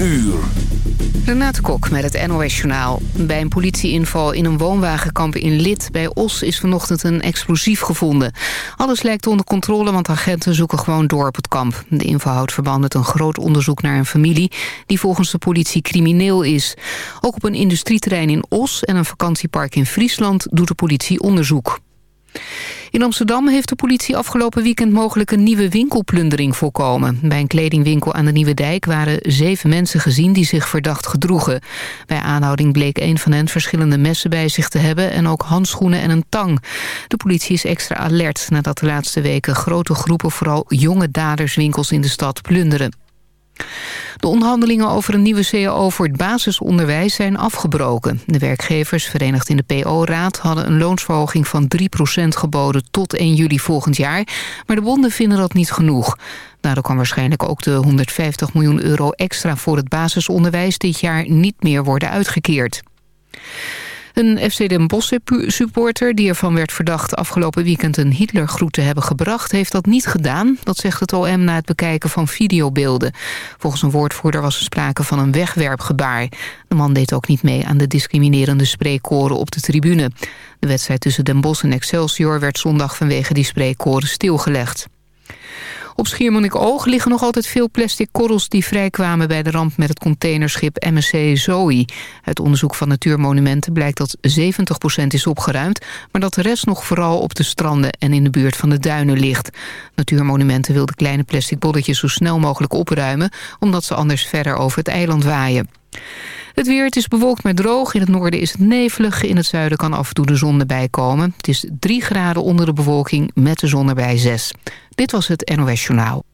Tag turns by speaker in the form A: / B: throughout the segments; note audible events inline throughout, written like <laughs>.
A: uur.
B: Renate Kok met het NOS Journaal. Bij een politieinval in een woonwagenkamp in Lid bij Os... is vanochtend een explosief gevonden. Alles lijkt onder controle, want agenten zoeken gewoon door op het kamp. De inval houdt verband met een groot onderzoek naar een familie... die volgens de politie crimineel is. Ook op een industrieterrein in Os en een vakantiepark in Friesland... doet de politie onderzoek. In Amsterdam heeft de politie afgelopen weekend mogelijk een nieuwe winkelplundering voorkomen. Bij een kledingwinkel aan de Nieuwe Dijk waren zeven mensen gezien die zich verdacht gedroegen. Bij aanhouding bleek een van hen verschillende messen bij zich te hebben en ook handschoenen en een tang. De politie is extra alert nadat de laatste weken grote groepen vooral jonge daderswinkels in de stad plunderen. De onderhandelingen over een nieuwe CAO voor het basisonderwijs zijn afgebroken. De werkgevers, verenigd in de PO-raad, hadden een loonsverhoging van 3% geboden tot 1 juli volgend jaar. Maar de bonden vinden dat niet genoeg. Daardoor kan waarschijnlijk ook de 150 miljoen euro extra voor het basisonderwijs dit jaar niet meer worden uitgekeerd. Een FC Den Bosch supporter die ervan werd verdacht afgelopen weekend een Hitlergroet te hebben gebracht, heeft dat niet gedaan. Dat zegt het OM na het bekijken van videobeelden. Volgens een woordvoerder was er sprake van een wegwerpgebaar. De man deed ook niet mee aan de discriminerende spreekkoren op de tribune. De wedstrijd tussen Den Bosch en Excelsior werd zondag vanwege die spreekkoren stilgelegd. Op Schiermonnikoog liggen nog altijd veel plastic korrels... die vrijkwamen bij de ramp met het containerschip MSC Zoe. Uit onderzoek van Natuurmonumenten blijkt dat 70% is opgeruimd... maar dat de rest nog vooral op de stranden en in de buurt van de duinen ligt. Natuurmonumenten wil de kleine plastic bolletjes zo snel mogelijk opruimen... omdat ze anders verder over het eiland waaien. Het weer, het is bewolkt met droog. In het noorden is het nevelig. In het zuiden kan af en toe de zon erbij komen. Het is 3 graden onder de bewolking met de zon erbij 6. Dit was het NOS Journaal.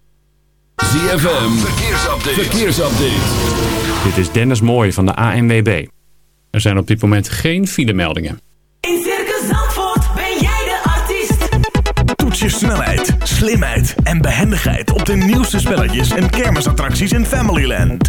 A: ZFM, verkeersupdate. verkeersupdate.
C: Dit is Dennis Mooij van de ANWB. Er zijn op dit moment geen filemeldingen.
D: In Circus Zandvoort ben jij de artiest.
E: Toets je snelheid, slimheid en behendigheid op de nieuwste spelletjes en kermisattracties in Familyland.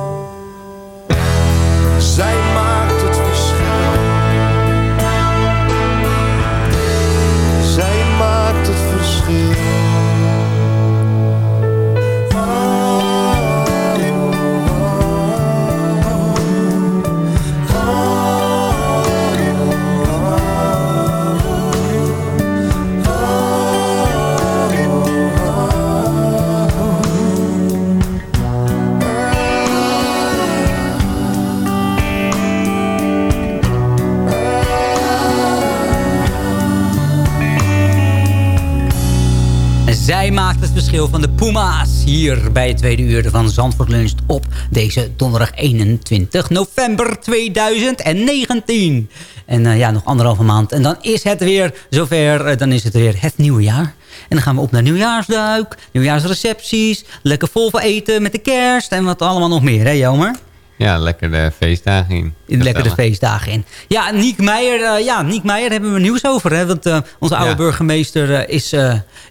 F: Verschil
G: van de Puma's hier bij het tweede uur van Zandvoort Lunch op deze donderdag 21 november 2019. En eh, ja, nog anderhalve maand. En dan is het weer zover. eh, dan is het weer het nieuwe jaar. En dan gaan we op naar nieuwjaarsduik, nieuwjaarsrecepties, lekker vol van eten met de kerst en wat allemaal nog meer, hè Jomer?
H: Ja, lekker de feestdagen in.
G: Lekker de feestdagen in. Ja, Niek Meijer, eh, ja, Niek Meijer hebben we nieuws over. Hè? Want eh, onze oude
H: Ja.
G: burgemeester eh, is,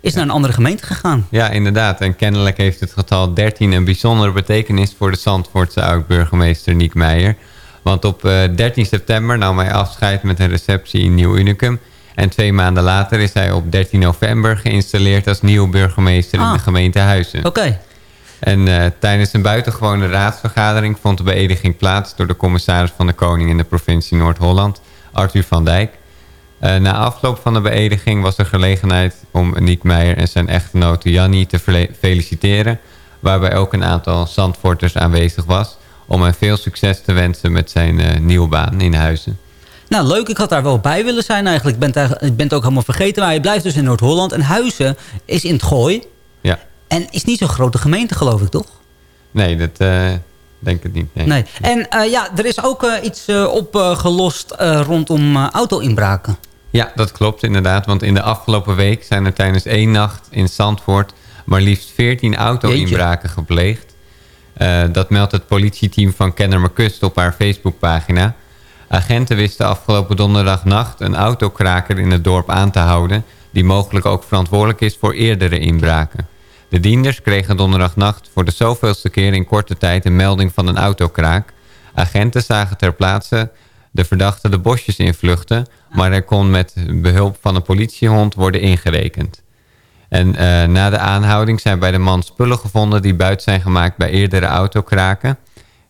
G: is naar een andere gemeente gegaan.
H: Ja, inderdaad. En kennelijk heeft het getal 13 een bijzondere betekenis voor de Zandvoortse oud-burgemeester Niek Meijer. Want op eh, 13 september nam hij afscheid met een receptie in Nieuw Unicum. En twee maanden later is hij op 13 november geïnstalleerd als nieuw burgemeester in
G: Ah.
H: de gemeente Huizen.
G: Oké.
H: En eh, tijdens een buitengewone raadsvergadering vond de beëdiging plaats door de commissaris van de Koning in de provincie Noord-Holland, Arthur van Dijk. Eh, na afloop van de beëdiging was er gelegenheid om Niek Meijer en zijn echtgenote Jannie te feliciteren, waarbij ook een aantal Zandvoorters aanwezig was, om hem veel succes te wensen met zijn eh, nieuwe baan in Huizen.
G: Nou, leuk. Ik had daar wel bij willen zijn eigenlijk. Ik ben, het eigenlijk- ik ben het ook helemaal vergeten. Maar je blijft dus in Noord-Holland. En Huizen is in het Gooi.
H: Ja.
G: En is niet zo'n grote gemeente, geloof ik, toch?
H: Nee, dat, eh,
D: denk het niet. Nee.
G: Nee. En eh, ja, er is ook eh, iets opgelost rondom auto-inbraken.
D: Ja, dat klopt inderdaad. Want in de afgelopen week zijn er tijdens één nacht in Zandvoort... maar liefst 14 auto-inbraken gepleegd. Dat meldt het politieteam van Kennemerkust op haar Facebookpagina. Agenten wisten afgelopen donderdagnacht een autokraker in het dorp aan te houden... die mogelijk ook verantwoordelijk is voor eerdere inbraken. De dienders kregen donderdagnacht voor de zoveelste keer in korte tijd een melding van een autokraak. Agenten zagen ter plaatse de verdachte de bosjes invluchten... maar er kon met behulp van een politiehond worden ingerekend. En eh, na de aanhouding zijn bij de man spullen gevonden... die buiten zijn gemaakt bij eerdere autokraken.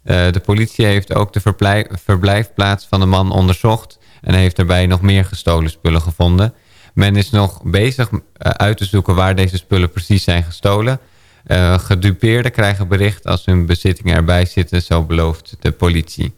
D: Eh, de politie heeft ook de verblij- verblijfplaats van de man onderzocht... en heeft daarbij nog meer gestolen spullen gevonden. Men is nog bezig eh, uit te zoeken waar deze spullen precies zijn gestolen... Eh, gedupeerden krijgen bericht als hun bezittingen erbij zitten, zo belooft de politie.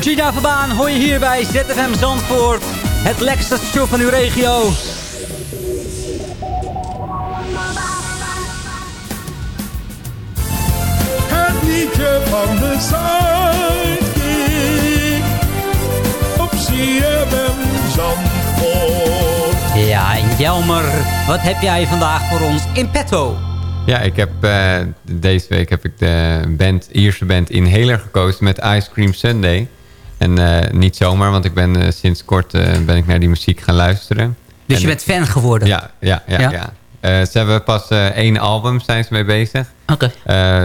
G: Georgina Verbaan hoor je hier bij ZFM Zandvoort. Het lekkerste station van uw regio.
I: Het liedje van de Zuidkiek. Op CFM Zandvoort.
G: Ja, en Jelmer, wat heb jij vandaag voor ons in petto?
D: Ja, ik heb, eh, deze week heb ik de band, Ierse band Inhaler gekozen met Ice Cream Sunday.
J: En eh, niet zomaar, want ik ben eh, sinds kort eh, ben ik naar die muziek gaan luisteren.
G: Dus
J: En-
G: je bent fan geworden?
J: Ja, ja, ja.
G: Ja?
J: ja. Ze hebben pas één album zijn ze mee bezig.
G: Oké.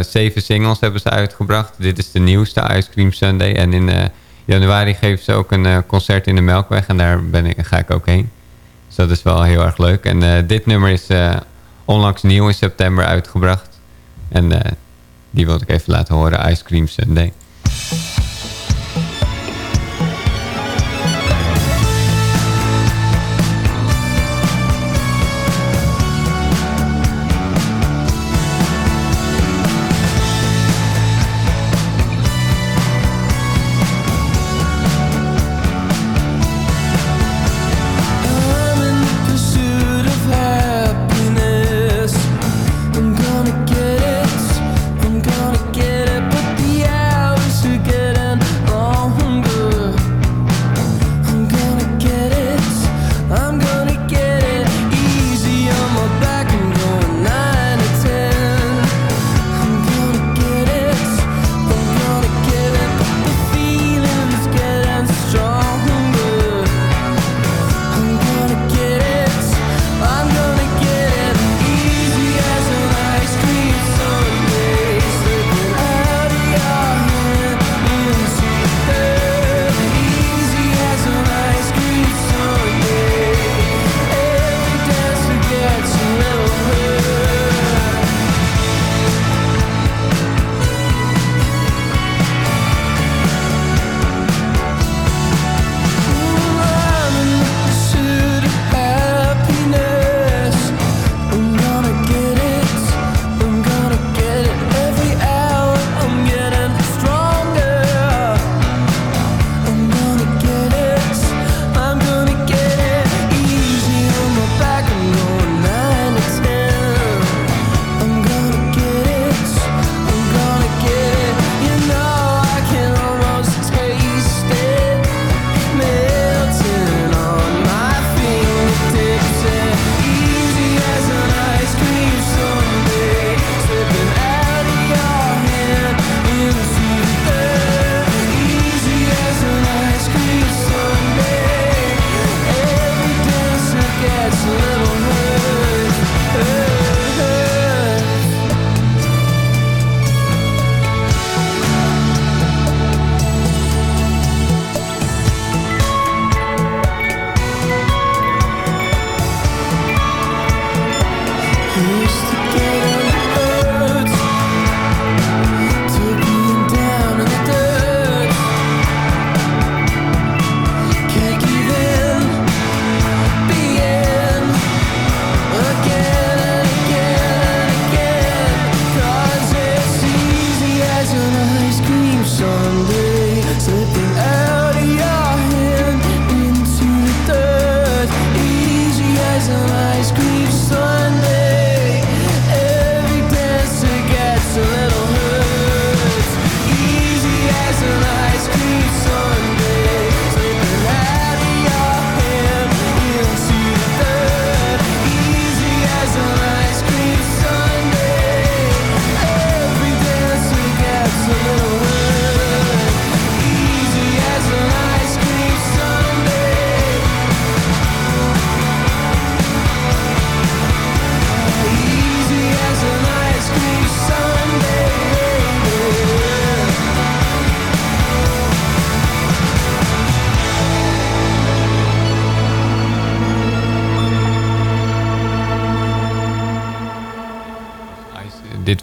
J: Zeven singles hebben ze uitgebracht. Dit is de nieuwste, Ice Cream Sunday. En in januari geven ze ook een concert in de Melkweg. En daar ben ik, ga ik ook heen. Dus dat is wel heel erg leuk. En dit nummer is eh, onlangs nieuw in september uitgebracht. En die wilde ik even laten horen, Ice Cream Sunday.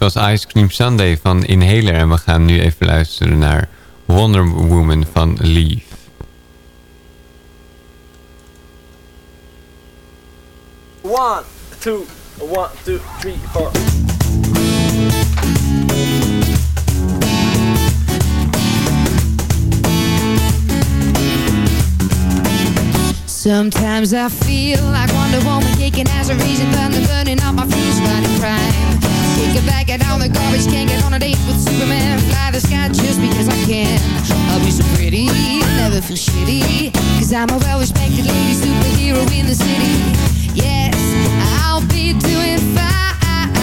J: Was Ice Cream Sunday van Inhaler. En we gaan nu even luisteren naar Wonder Woman van Leaf.
K: One, two, one, two, three, four.
L: Sometimes I feel like Wonder Woman kicking as a reason thunder burning up my fuse fighting crime. Get back, get all the garbage can. Get on a date with Superman. Fly the sky just because I can. I'll be so pretty, never feel shitty. Cause I'm a well-respected lady Superhero in the city. Yes, I'll be doing fine.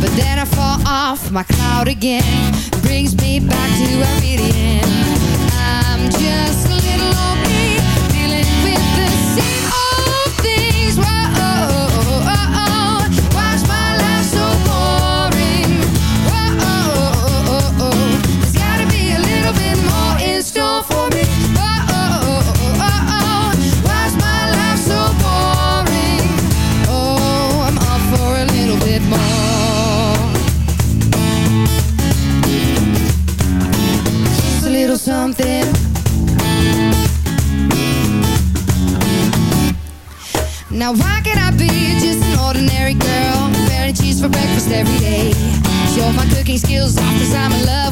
L: But then I fall off my cloud again. Brings me back to where I really am I'm just Now why can't I be just an ordinary girl? Preparing cheese for breakfast every day. Show my cooking skills off cause I'm in love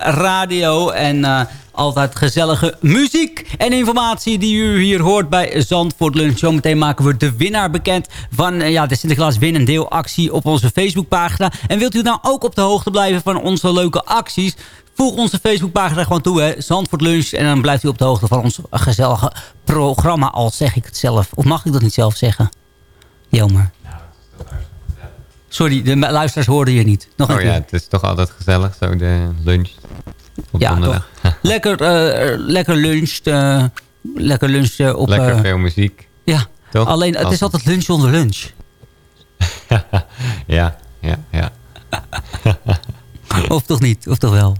G: Radio. En eh, altijd gezellige muziek en informatie die u hier hoort bij Zandvoort Lunch. Zometeen maken we de winnaar bekend van eh, ja, de Sinterklaas Win en Deel actie op onze Facebookpagina. En wilt u nou ook op de hoogte blijven van onze leuke acties? Voeg onze Facebookpagina gewoon toe, hè. Zandvoort Lunch. En dan blijft u op de hoogte van ons gezellige programma, al zeg ik het zelf. Of mag ik dat niet zelf zeggen? Jammer. Sorry, de luisteraars hoorden je niet. Nog een
H: oh
G: keer.
H: ja, het is toch altijd gezellig, zo de lunch op
G: Ja,
H: donderdag. <laughs>
G: lekker, eh, lekker luncht. eh, lekker lunchen op...
H: Lekker
G: eh,
H: veel muziek.
G: Ja,
H: Toch?
G: alleen het is
H: Altijd.
G: lunch onder lunch. <laughs>
H: Ja, ja, ja. <laughs>
G: Of toch niet? Of toch wel?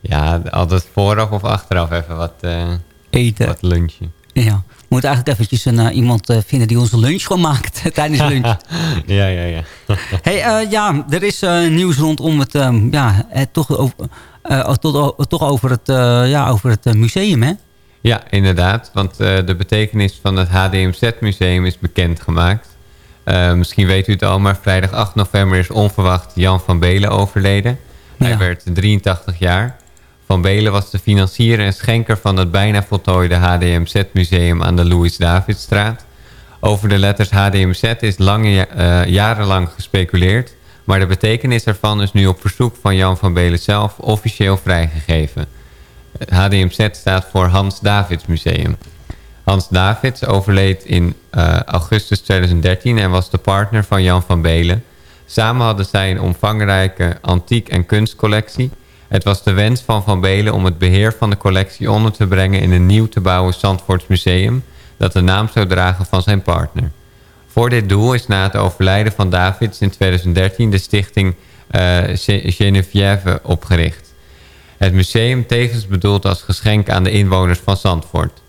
H: Ja, altijd vooraf of achteraf even wat, eh,
G: Eten.
H: wat lunchen.
G: Ja. We moeten eigenlijk eventjes een, eh, iemand eh, vinden die onze lunch gewoon maakt <laughs> tijdens <laughs> lunch.
H: ja, ja, ja. <laughs>
G: hey, eh, ja, er is nieuws rondom het, ehm, ja, het toch, over, tot, toch over het, ja, over het museum, hè?
H: Ja, inderdaad. Want de betekenis van het HDMZ-museum is bekendgemaakt. Misschien weet u het al, maar vrijdag 8 november is onverwacht Jan van Belen overleden. Hij werd 83 jaar. Van Belen was de financier en schenker van het bijna voltooide HDMZ-museum aan de Louis-Davidstraat. Over de letters HDMZ is lange, eh, jarenlang gespeculeerd. Maar de betekenis ervan is nu op verzoek van Jan van Belen zelf officieel vrijgegeven. HDMZ staat voor Hans Davids Museum. Hans Davids overleed in eh, augustus 2013 en was de partner van Jan van Belen. Samen hadden zij een omvangrijke antiek- en kunstcollectie. Het was de wens van Van Belen om het beheer van de collectie onder te brengen in een nieuw te bouwen Zandvoorts museum dat de naam zou dragen van zijn partner. Voor dit doel is na het overlijden van Davids in 2013 de stichting eh, Ge- Geneviève opgericht. Het museum tevens bedoeld als geschenk aan de inwoners van Zandvoort.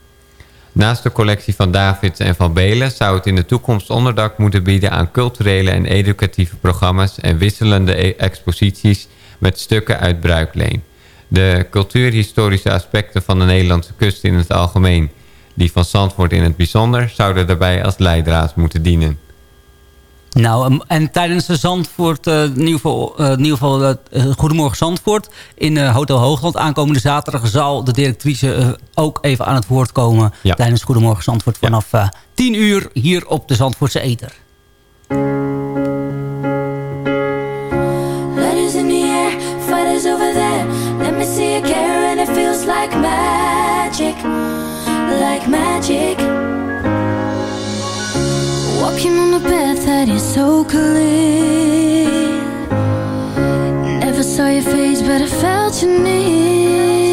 H: Naast de collectie van Davids en Van Belen zou het in de toekomst onderdak moeten bieden aan culturele en educatieve programma's en wisselende e- exposities met stukken uit Bruikleen. De cultuurhistorische aspecten van de Nederlandse kust in het algemeen, die van Zandvoort in het bijzonder, zouden daarbij als leidraad moeten dienen.
G: Nou, em, en tijdens de Zandvoort, eh, in ieder geval, eh, in ieder geval eh, Goedemorgen Zandvoort... in Hotel Hoogland aankomende zaterdag zal de directrice ook even aan het woord komen... tijdens Goedemorgen Zandvoort vanaf eh 10 uur hier op de Zandvoortse Eter.
D: Like magic. Walking on a path that is so clear. Never saw your face, but I felt your near.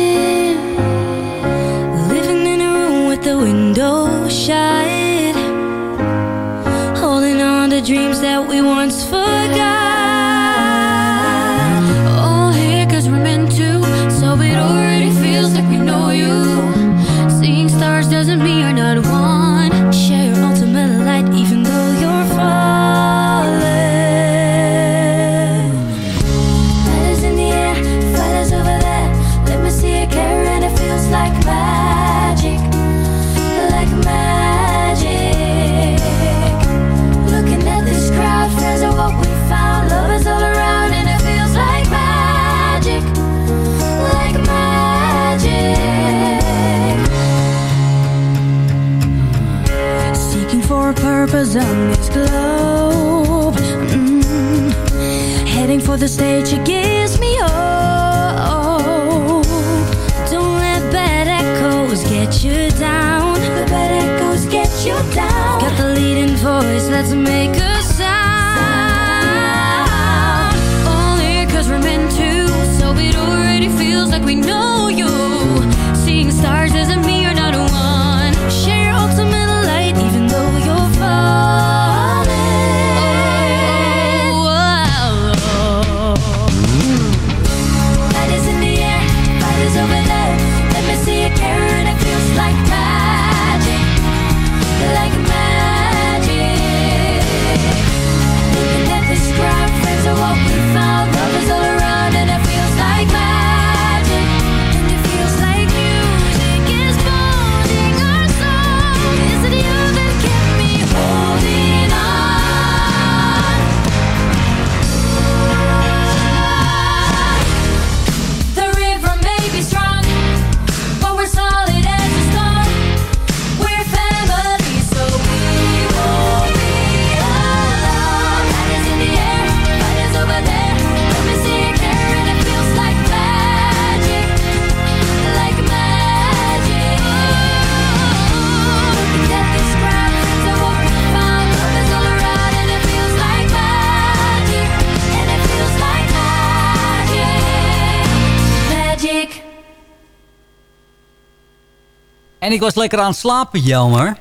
G: En ik was lekker aan het slapen, Jelmer.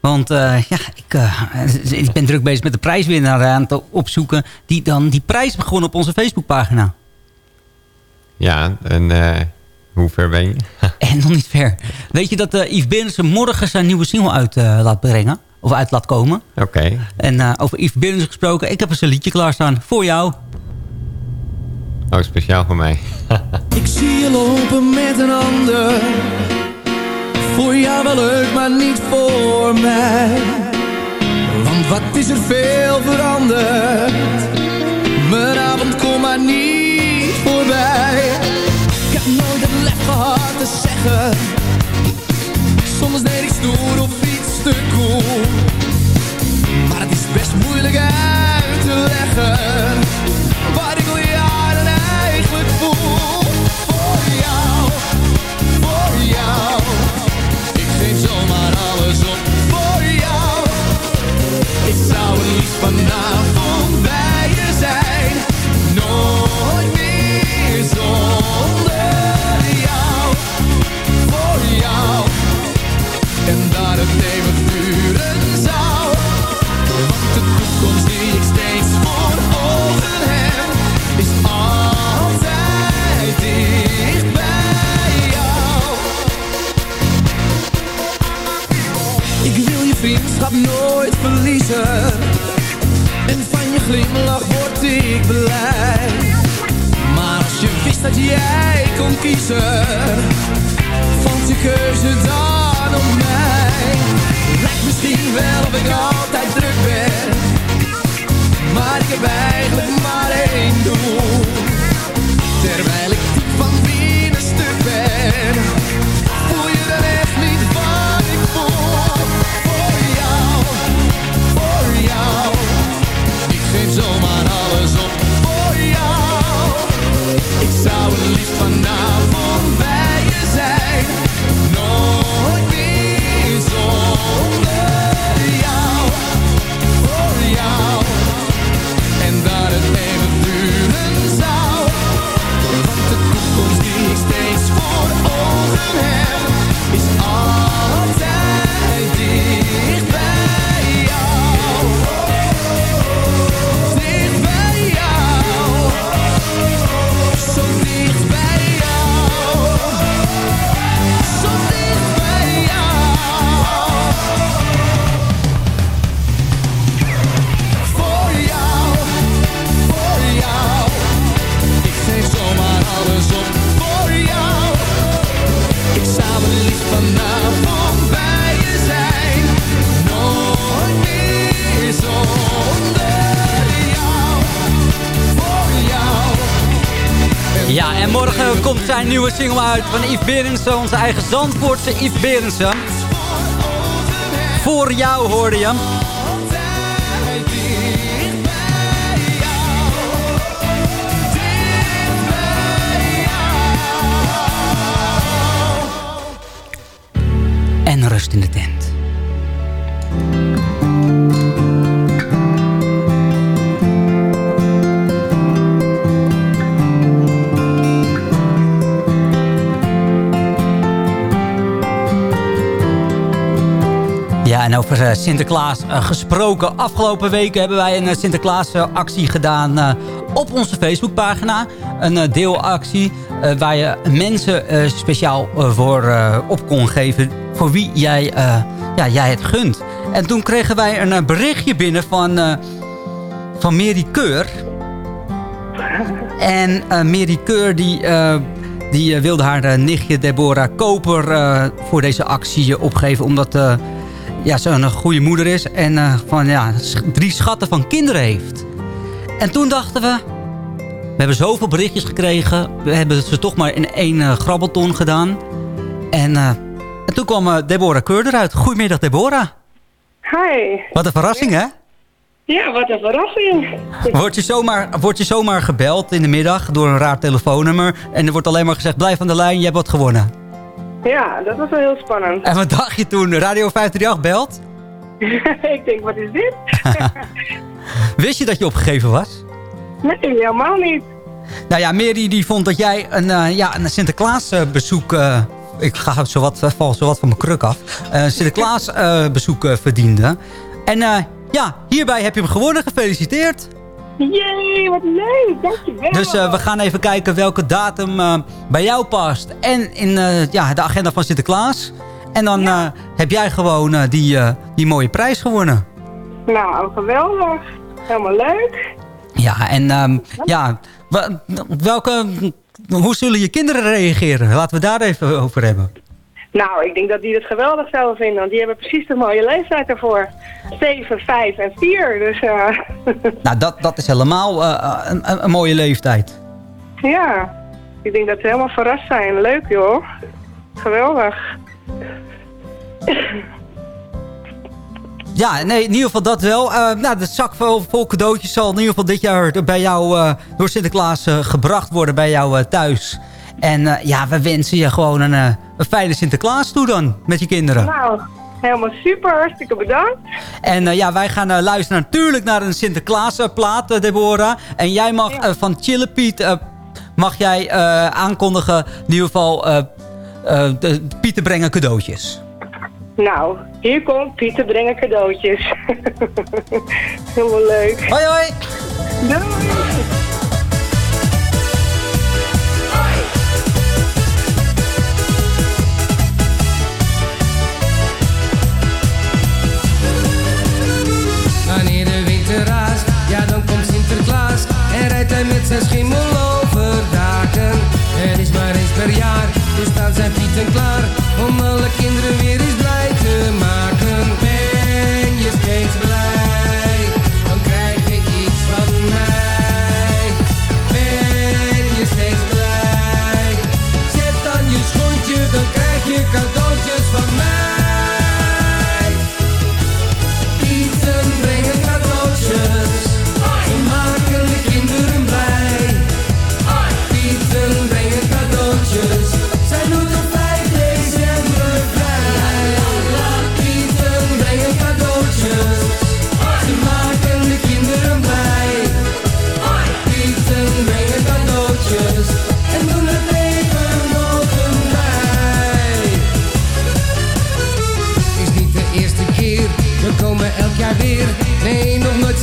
G: Want eh, ja, ik, eh, ik ben druk bezig met de prijswinnaar aan het opzoeken... die dan die prijs begon op onze Facebookpagina.
H: Ja, en eh, hoe ver ben je? <laughs>
G: En nog niet ver. Weet je dat eh Yves Berendsen morgen zijn nieuwe single uit eh, laat brengen? Of uit laat komen?
H: Oké.
G: En eh, over Yves Berendsen gesproken. Ik heb eens een liedje klaarstaan voor jou.
H: Oh, speciaal voor mij. <laughs>
J: Ik zie je lopen met een ander. Voor jou wel leuk, maar niet voor mij. Want wat is er veel veranderd? Mijn avond komt maar niet voorbij. Ik heb nooit het lef gehad te zeggen. Soms deed ik stoer of iets te cool. Maar het is best moeilijk uit glimlach word ik blij. Maar als je wist dat jij kon kiezen, vond je keuze dan op mij. Lijkt misschien wel of ik altijd druk ben. Maar ik heb eigenlijk maar één doel. Terwijl ik diep van binnen stuk ben. Ik zou het liefst vanavond bij je zijn. Nooit meer zonder jou. Voor jou. En dat het even duren zou. Want de toekomst die ik steeds voor ogen heb. Is altijd
G: nieuwe single uit van Yves Berendsen. Onze eigen Zandvoortse Yves Berendsen. Voor jou hoorde je. En rust in de tent. Over eh, Sinterklaas eh, gesproken. Afgelopen weken hebben wij een eh, Sinterklaas-actie gedaan op onze Facebookpagina. Een deelactie waar je mensen speciaal voor op kon geven... voor wie jij, ja, jij het gunt. En toen kregen wij een berichtje binnen van, van Mary Keur. En Mary Keur die... die wilde haar nichtje Deborah Koper voor deze actie opgeven. Omdat ja, ze een goede moeder is. En eh, van, ja, drie schatten van kinderen heeft. En toen dachten we... We hebben zoveel berichtjes gekregen. We hebben ze toch maar in één eh, grabbelton gedaan. En, eh, en toen kwam eh, Deborah Keur eruit. Goedemiddag Deborah.
M: Hi.
G: Wat een verrassing hè?
M: Ja, wat een verrassing.
G: Word je, zomaar, word je zomaar gebeld in de middag door een raar telefoonnummer. En er wordt alleen maar gezegd, blijf aan de lijn, je hebt wat gewonnen.
M: Ja, dat was wel heel spannend.
G: En wat dacht je toen Radio 538 belt? <laughs>
M: ik denk, wat is dit? <laughs>
G: Wist je dat je opgegeven was?
M: Nee, helemaal niet.
G: Nou ja, Mary die vond dat jij een, eh, ja, een Sinterklaas eh, bezoek... eh, ik ga zo wat, val zo wat van mijn kruk af. Een Sinterklaas eh, bezoek eh, verdiende. En ja, hierbij heb je hem gewonnen. Gefeliciteerd.
M: Jee, wat leuk. Dankjewel.
G: Dus eh, we gaan even kijken welke datum eh, bij jou past. En in eh, ja, de agenda van Sinterklaas. En dan heb jij gewoon die, die mooie prijs gewonnen.
M: Nou, geweldig. Helemaal leuk.
G: Ja, en ehm, ja, welke, hoe zullen je kinderen reageren? Laten we daar even over hebben.
M: Nou, ik denk dat die het geweldig zouden vinden, want die hebben precies de mooie leeftijd ervoor. 7, 5 en 4, dus eh, <laughs>
G: Nou, dat, dat is helemaal eh, een, een, een mooie leeftijd.
M: ja. Ik denk dat ze helemaal verrast zijn. Leuk joh. Geweldig.
G: Ja, nee, in ieder geval dat wel. Eh, nou, de zak vol, vol cadeautjes zal in ieder geval dit jaar bij jou eh, door Sinterklaas eh, gebracht worden bij jou eh, thuis. En eh, ja, we wensen je gewoon een, eh, een fijne Sinterklaas toe dan met je kinderen.
M: Nou, helemaal super. Hartstikke bedankt.
G: En eh, ja, wij gaan luisteren natuurlijk naar een Sinterklaas plaat, Deborah. En jij mag van Chille Piet, mag jij aankondigen in ieder geval de, Pieter brengen cadeautjes.
M: Nou, hier komt Pieter brengen cadeautjes. <laughs> helemaal leuk.
G: Hoi hoi.
M: Doei.
N: Zijn schimmel over daken. Er is maar eens per jaar,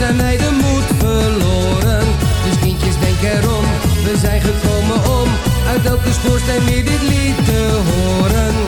N: zijn wij de moed verloren. Dus kindjes, denk erom, we zijn gekomen om uit elke schoorsteen weer dit lied te horen.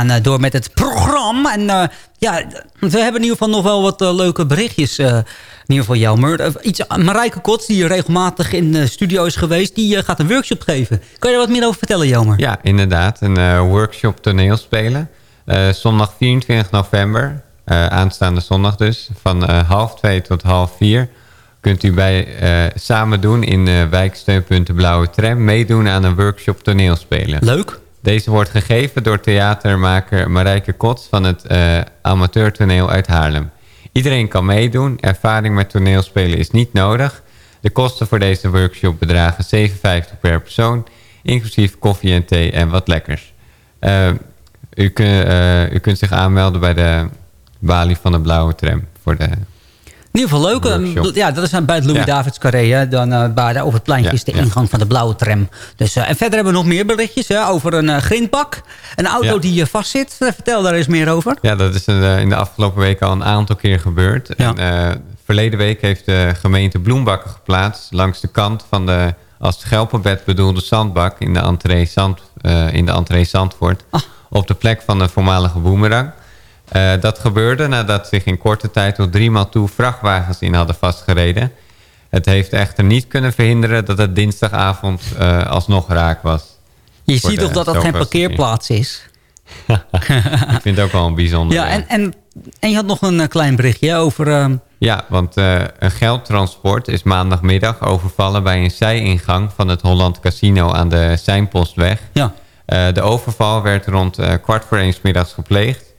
G: Gaan eh, door met het programma. En eh, ja, we hebben in ieder geval nog wel wat eh, leuke berichtjes. in ieder geval jou, iets, Marijke Kots, die regelmatig in de studio is geweest... die gaat een workshop geven. Kan je daar wat meer over vertellen, Jelmer?
H: Ja, inderdaad. Een workshop toneelspelen. Zondag 24 november, aanstaande zondag dus, van half twee tot half vier... kunt u bij samen doen in de wijksteunpunt de Blauwe Tram... meedoen aan een workshop toneelspelen.
G: Leuk.
H: Deze wordt gegeven door theatermaker Marijke Kots van het eh amateurtoneel uit Haarlem. Iedereen kan meedoen. Ervaring met toneelspelen is niet nodig. De kosten voor deze workshop bedragen 7,50 per persoon... inclusief koffie en thee en wat lekkers. Eh, u, eh, u kunt zich aanmelden bij de balie van de Blauwe Tram... voor de
G: In ieder geval leuk. eh,
H: Workshop.
G: Ja, dat is aan- bij het Louis
H: Ja.
G: Davids Carré. Dan, eh, waar daar op het pleintje
H: Ja,
G: is de
H: ja.
G: ingang van de blauwe tram. Dus, eh, en verder hebben we nog meer berichtjes hè, over een eh grindbak. Een auto die uh, vastzit. Eh, vertel daar eens meer over.
H: Ja, dat is eh, in de afgelopen weken al een aantal keer gebeurd. En, eh, verleden week heeft de gemeente bloembakken geplaatst... langs de kant van de als schelpenbed bedoelde zandbak... in de entree, Zand, eh, in de entree Zandvoort... op de plek van de voormalige boemerang. Eh, dat gebeurde nadat zich in korte tijd tot driemaal toe vrachtwagens in hadden vastgereden. Het heeft echter niet kunnen verhinderen dat het dinsdagavond eh, alsnog raak was.
G: Je ziet toch dat dat geen
H: keer.
G: parkeerplaats is. <laughs>
H: Ik vind het ook wel een bijzonder.
G: Ja, en, en, en je had nog een eh, klein berichtje over... eh,
H: Ja, want een geldtransport is maandagmiddag overvallen bij een zijingang van het Holland Casino aan de Seinpostweg.
G: Ja.
H: De overval werd rond kwart voor één 's middags gepleegd.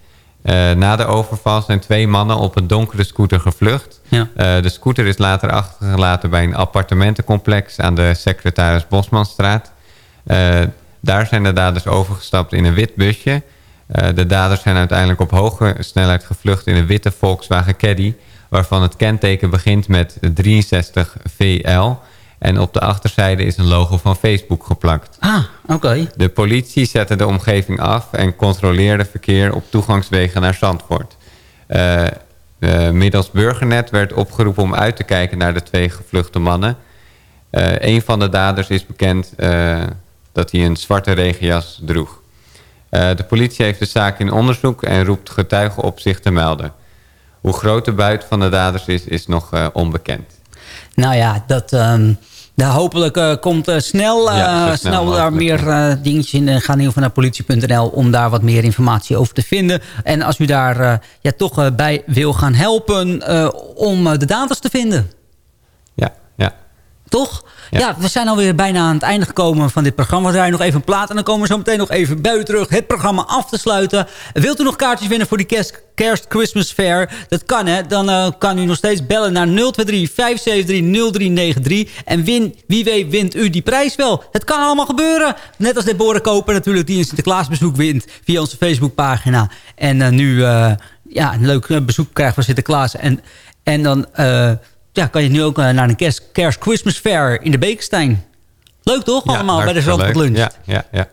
H: Eh, na de overval zijn twee mannen op een donkere scooter gevlucht.
G: Ja.
H: Eh, de scooter is later achtergelaten bij een appartementencomplex aan de Secretaris Bosmanstraat. Eh, daar zijn de daders overgestapt in een wit busje. De daders zijn uiteindelijk op hoge snelheid gevlucht in een witte Volkswagen Caddy... waarvan het kenteken begint met 63 VL... en op de achterzijde is een logo van Facebook geplakt.
G: ah, oké.
H: De politie zette de omgeving af en controleerde verkeer op toegangswegen naar Zandvoort. Eh, eh, middels Burgernet werd opgeroepen om uit te kijken naar de twee gevluchte mannen. Eh, een van de daders is bekend dat hij een zwarte regenjas droeg. De politie heeft de zaak in onderzoek en roept getuigen op zich te melden. Hoe groot de buit van de daders is, is nog onbekend.
G: Nou ja, dat... ehm, daar hopelijk eh, komt eh, snel,
H: Ja, snel
G: snel daar meer dingetjes in. En ga in ieder geval naar politie.nl om daar wat meer informatie over te vinden. En als u daar ja, toch bij wil gaan helpen om de daders te vinden.
H: Ja, ja.
G: Toch? Ja. We zijn alweer bijna aan het einde gekomen van dit programma. We draaien nog even een plaat en dan komen we zo meteen nog even bij u terug. Het programma af te sluiten. Wilt u nog kaartjes winnen voor die kerst, Christmas Fair? Dat kan hè. Dan eh, kan u nog steeds bellen naar 023 573 0393. En win, wie weet wint u die prijs wel. Het kan allemaal gebeuren. Net als Deborah Koper natuurlijk die een Sinterklaasbezoek wint via onze Facebookpagina. En eh, nu eh, ja, een leuk bezoek krijgt van Sinterklaas. En, en dan... eh, ja, kan je nu ook eh, naar een kerst, kerst Christmas Fair in de Bekenstein. Leuk toch?
H: Ja,
G: Allemaal bij de Zandvoort. Lunch.
H: Ja, ja, ja.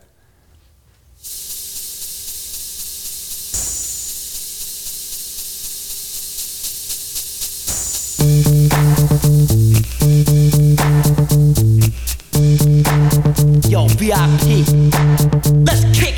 O: Yo, VIP. Let's kick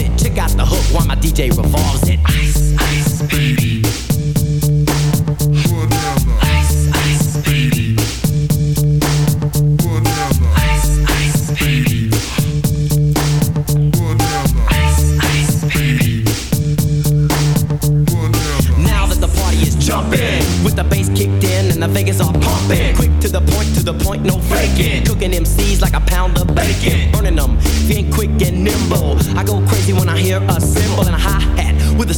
O: it. Check out the hook while my DJ revolves it. Ice, ice, baby. Ice, ice, baby. Ice, ice, baby. Ice, ice, baby. Now that the party is jumping, with the bass kicked in and the Vegas are pumping. Quick to the point, to the point, no faking. Cooking MCs like a pound of bacon.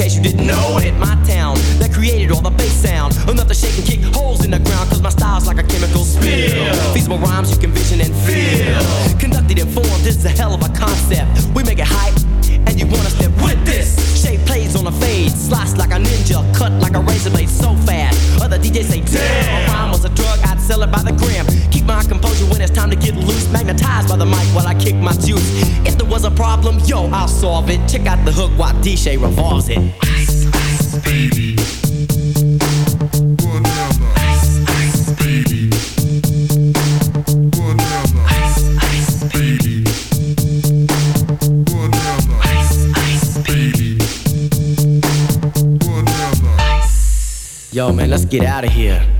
O: case you didn't know it. My town that created all the bass sound. Enough to shake and kick holes in the ground, cause my style's like a chemical spill. Feasible rhymes you can vision and feel. Conducted in form, this is a hell of a concept. We make it hype, and you wanna step with this. Shape plays on a fade, sliced like a ninja, cut like a razor blade so fast. Other DJs say, damn, my rhyme was a drug sell it by the gram. Keep my composure when it's time to get loose. Magnetized by the mic while I kick my juice. If there was a problem, yo, I'll solve it. Check out the hook while DJ revolves it. Ice, ice, baby. Yo, man, let's get out of here.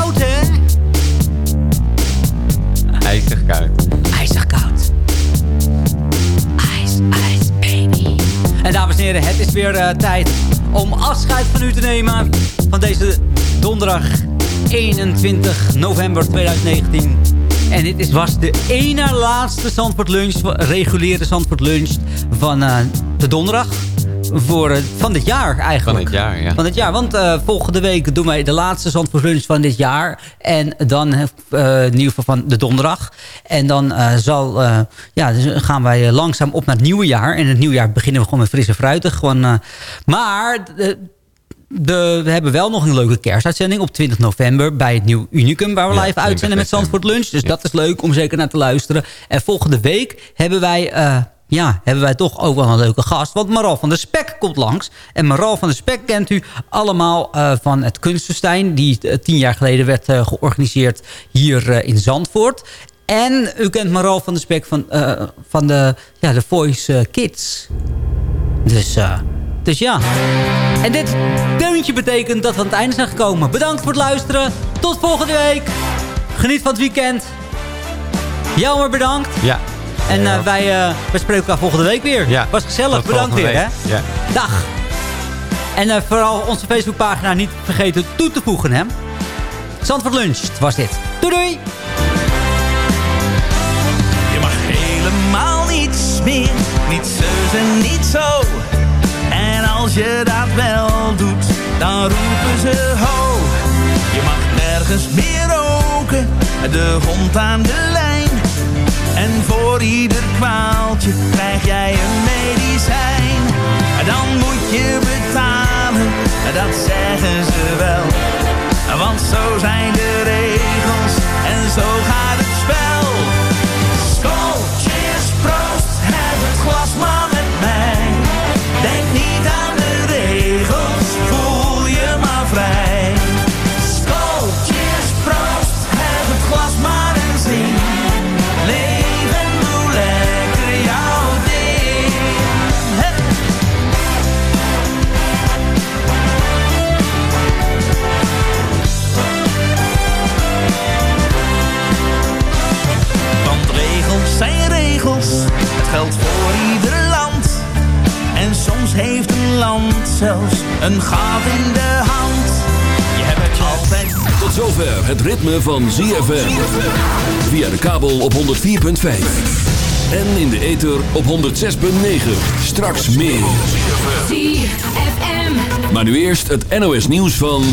G: weer eh, tijd om afscheid van u te nemen van deze donderdag 21 november 2019. En dit is, was de ene laatste Zandvoort Lunch, reguliere Zandvoort Lunch van eh, de donderdag. Voor, eh, van dit jaar eigenlijk.
H: Van dit jaar, ja.
G: Van dit jaar, want volgende week doen wij de laatste Zandvoort Lunch van dit jaar. En dan in ieder geval van de donderdag. En dan eh, zal, eh, ja, dus gaan wij eh, langzaam op naar het nieuwe jaar. En in het nieuwe jaar beginnen we gewoon met frisse fruitig. Gewoon, maar... de- we hebben wel nog een leuke kerstuitzending op 20 november bij het Nieuw Unicum... waar we
H: Ja,
G: live
H: 20
G: uitzenden met Zandvoort Lunch. Dus dat is leuk om zeker naar te luisteren. En volgende week hebben wij... ja, hebben wij toch ook wel een leuke gast. Want Maral van der Spek komt langs. En Maral van der Spek kent u allemaal van het Kunstenstein... die tien jaar geleden werd georganiseerd hier in Zandvoort. En u kent Maral van der Spek van, eh, van de, ja, de Voice eh, Kids. Dus, eh, dus ja. En dit deuntje betekent dat we aan het einde zijn gekomen. Bedankt voor het luisteren. Tot volgende week. Geniet van het weekend. Jelmer, bedankt.
H: Ja.
G: En wij, wij spreken elkaar volgende week weer.
H: Ja.
G: Was gezellig. Bedankt weer. Hè?
H: Ja.
G: Dag. En vooral onze Facebookpagina niet vergeten toe te voegen. Hè? Zandvoort Lunch was dit. Doei doei.
P: Niets meer, niet zus en niet zo. En als je dat wel doet, dan roepen ze ho. Je mag nergens meer roken, de hond aan de lijn. En voor ieder kwaaltje krijg jij een medicijn. Dan moet je betalen, dat zeggen ze wel. Want zo zijn de regels en zo gaat het spel. Heb het geldt voor ieder land. En soms heeft een land zelfs een gat in de hand. Je hebt het altijd...
A: Tot zover het ritme van ZFM. Via de kabel op 104.5. En in de ether op 106.9. Straks meer.
D: ZFM.
A: Maar nu eerst het NOS nieuws van...